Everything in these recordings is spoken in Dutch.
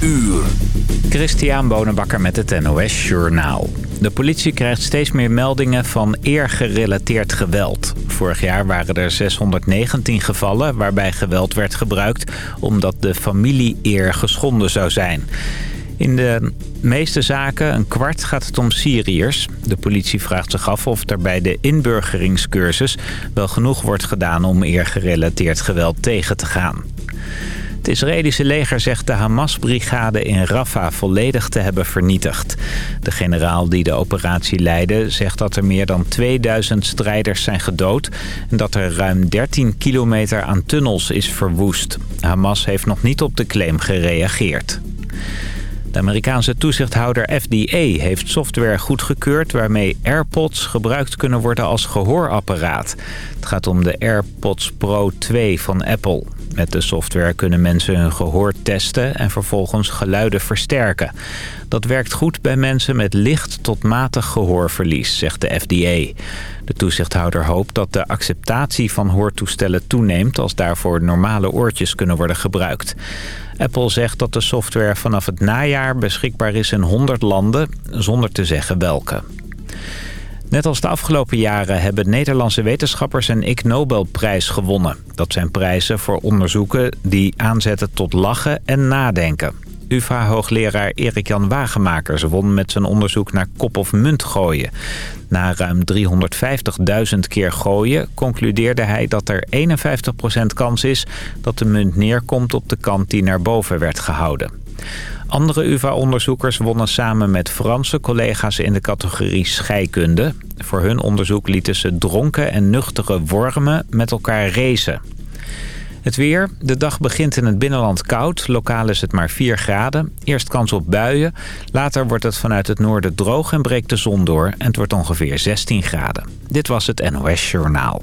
uur. Christian Bonenbakker met het NOS Journaal. De politie krijgt steeds meer meldingen van eergerelateerd geweld. Vorig jaar waren er 619 gevallen waarbij geweld werd gebruikt... omdat de familie-eer geschonden zou zijn. In de meeste zaken, een kwart, gaat het om Syriërs. De politie vraagt zich af of er bij de inburgeringscursus... wel genoeg wordt gedaan om eergerelateerd geweld tegen te gaan. Het Israëlische leger zegt de Hamas-brigade in Rafah volledig te hebben vernietigd. De generaal die de operatie leidde zegt dat er meer dan 2000 strijders zijn gedood... en dat er ruim 13 kilometer aan tunnels is verwoest. Hamas heeft nog niet op de claim gereageerd. De Amerikaanse toezichthouder FDA heeft software goedgekeurd... waarmee AirPods gebruikt kunnen worden als gehoorapparaat. Het gaat om de AirPods Pro 2 van Apple. Met de software kunnen mensen hun gehoor testen en vervolgens geluiden versterken. Dat werkt goed bij mensen met licht tot matig gehoorverlies, zegt de FDA. De toezichthouder hoopt dat de acceptatie van hoortoestellen toeneemt... als daarvoor normale oortjes kunnen worden gebruikt. Apple zegt dat de software vanaf het najaar beschikbaar is in 100 landen, zonder te zeggen welke. Net als de afgelopen jaren hebben Nederlandse wetenschappers een Ig Nobelprijs gewonnen. Dat zijn prijzen voor onderzoeken die aanzetten tot lachen en nadenken. UvA-hoogleraar Erik-Jan Wagemakers won met zijn onderzoek naar kop- of munt gooien. Na ruim 350.000 keer gooien concludeerde hij dat er 51% kans is dat de munt neerkomt op de kant die naar boven werd gehouden. Andere UvA-onderzoekers wonnen samen met Franse collega's in de categorie scheikunde. Voor hun onderzoek lieten ze dronken en nuchtere wormen met elkaar racen. Het weer. De dag begint in het binnenland koud. Lokaal is het maar 4 graden. Eerst kans op buien. Later wordt het vanuit het noorden droog en breekt de zon door. En het wordt ongeveer 16 graden. Dit was het NOS Journaal.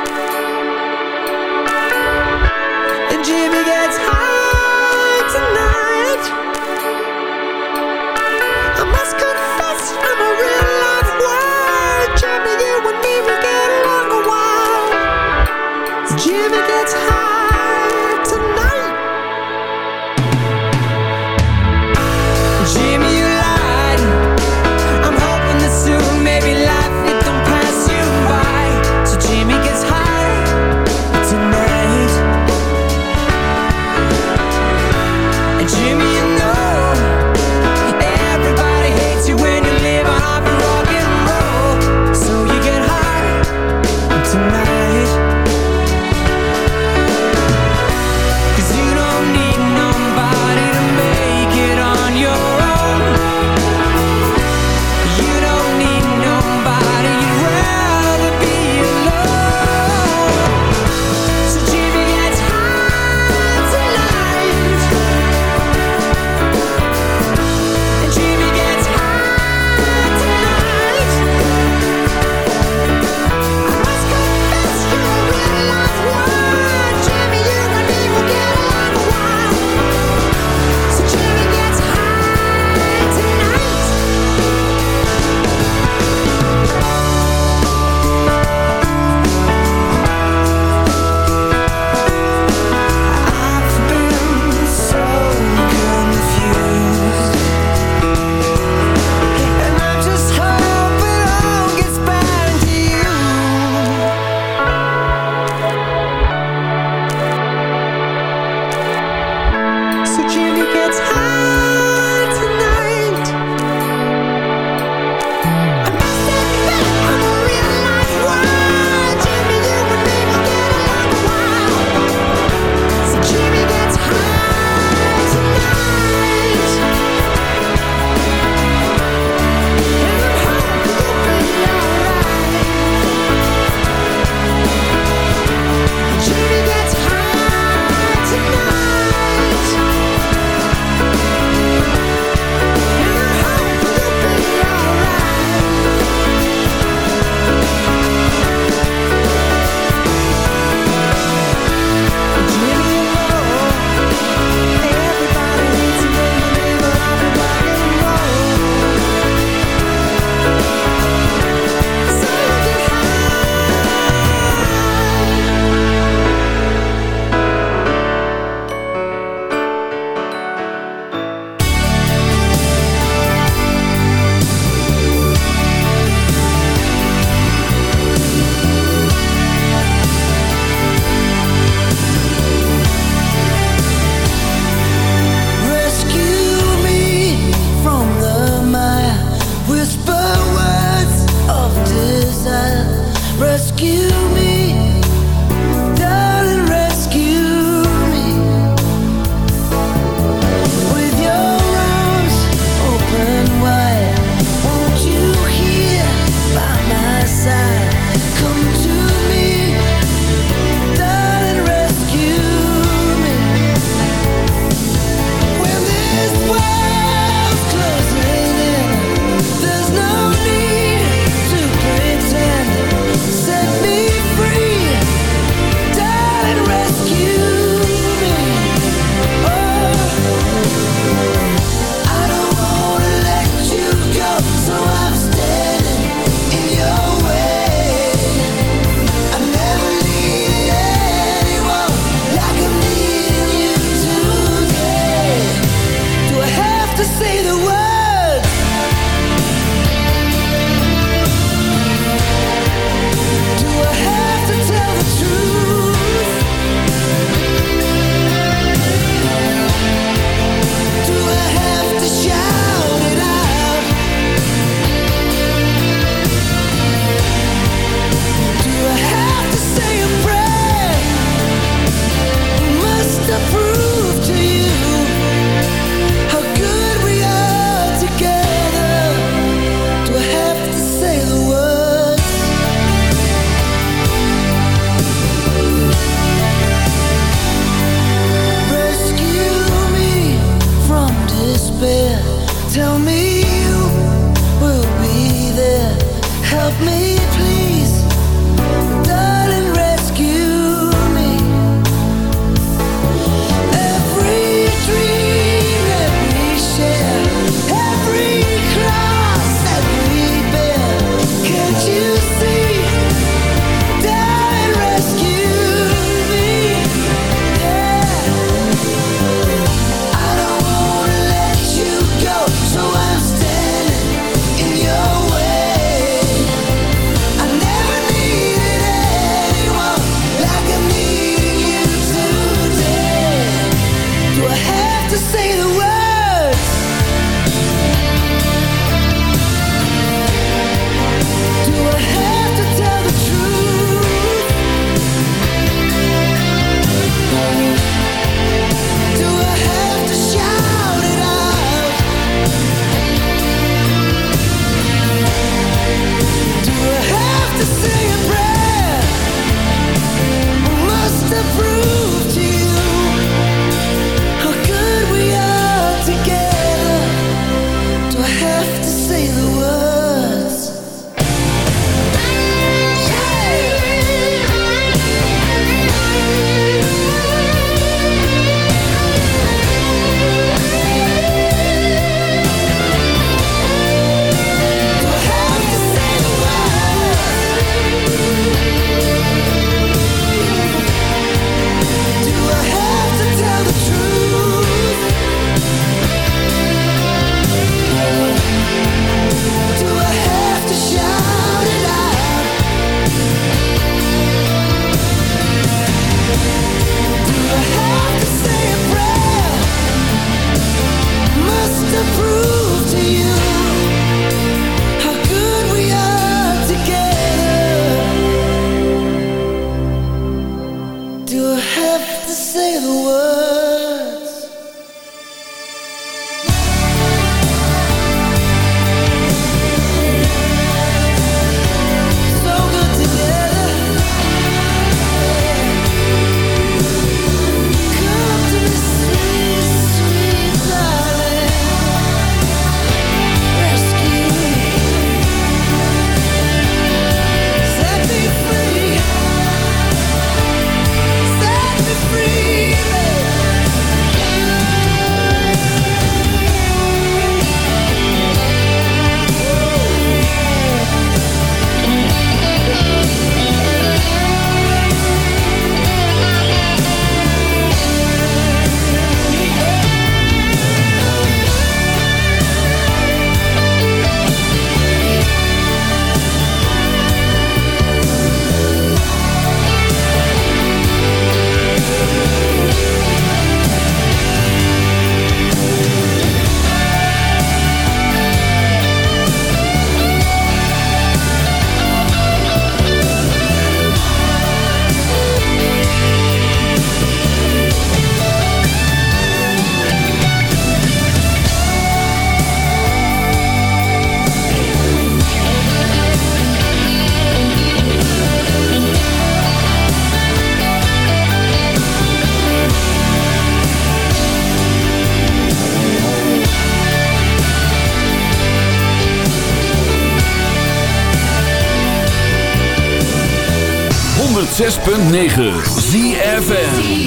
106.9 ZFN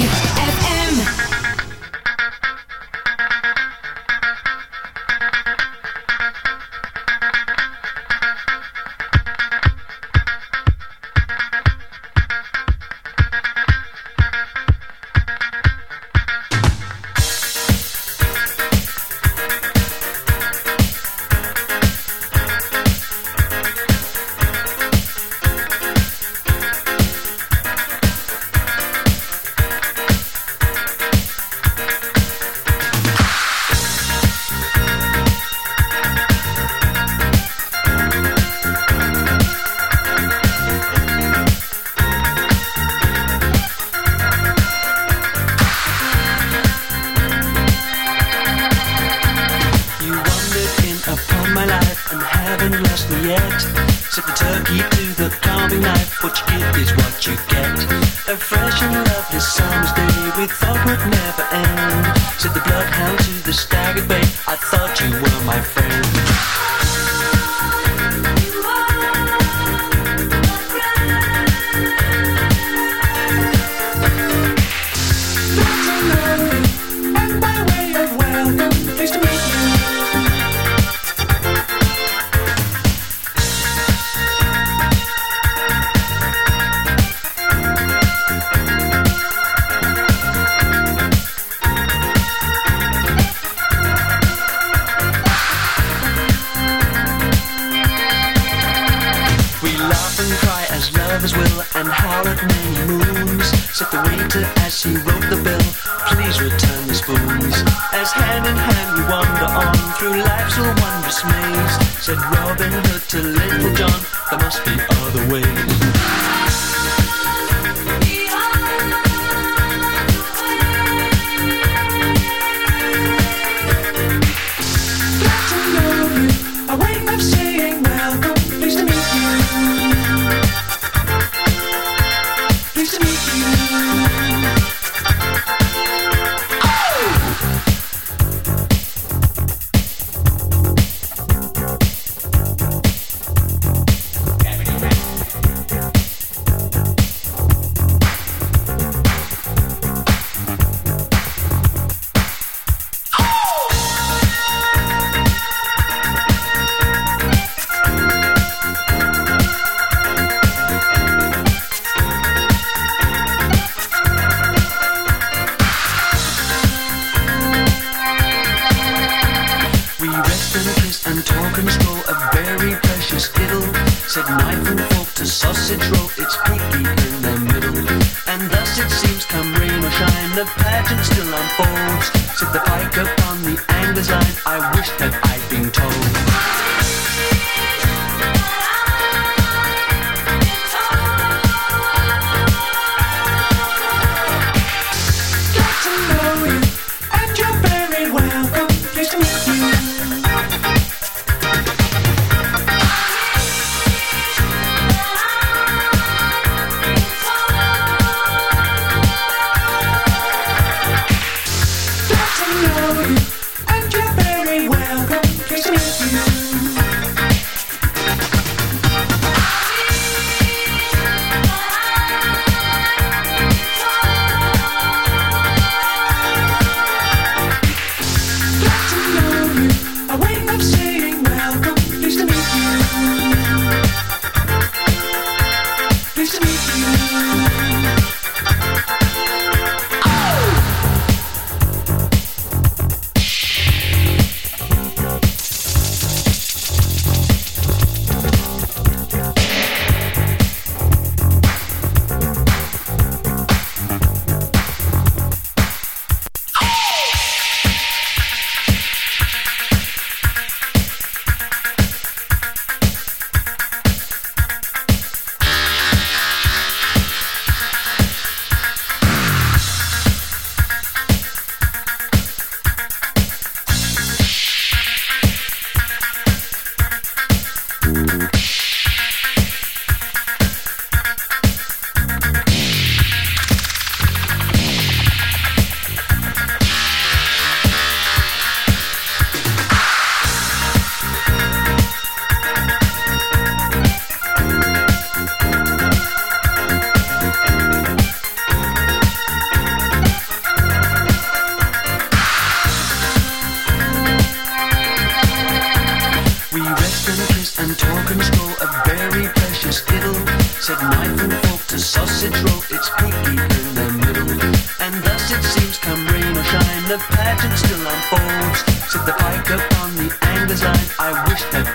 the pageant still unfolds. Set the pike upon the angler's line. I wish that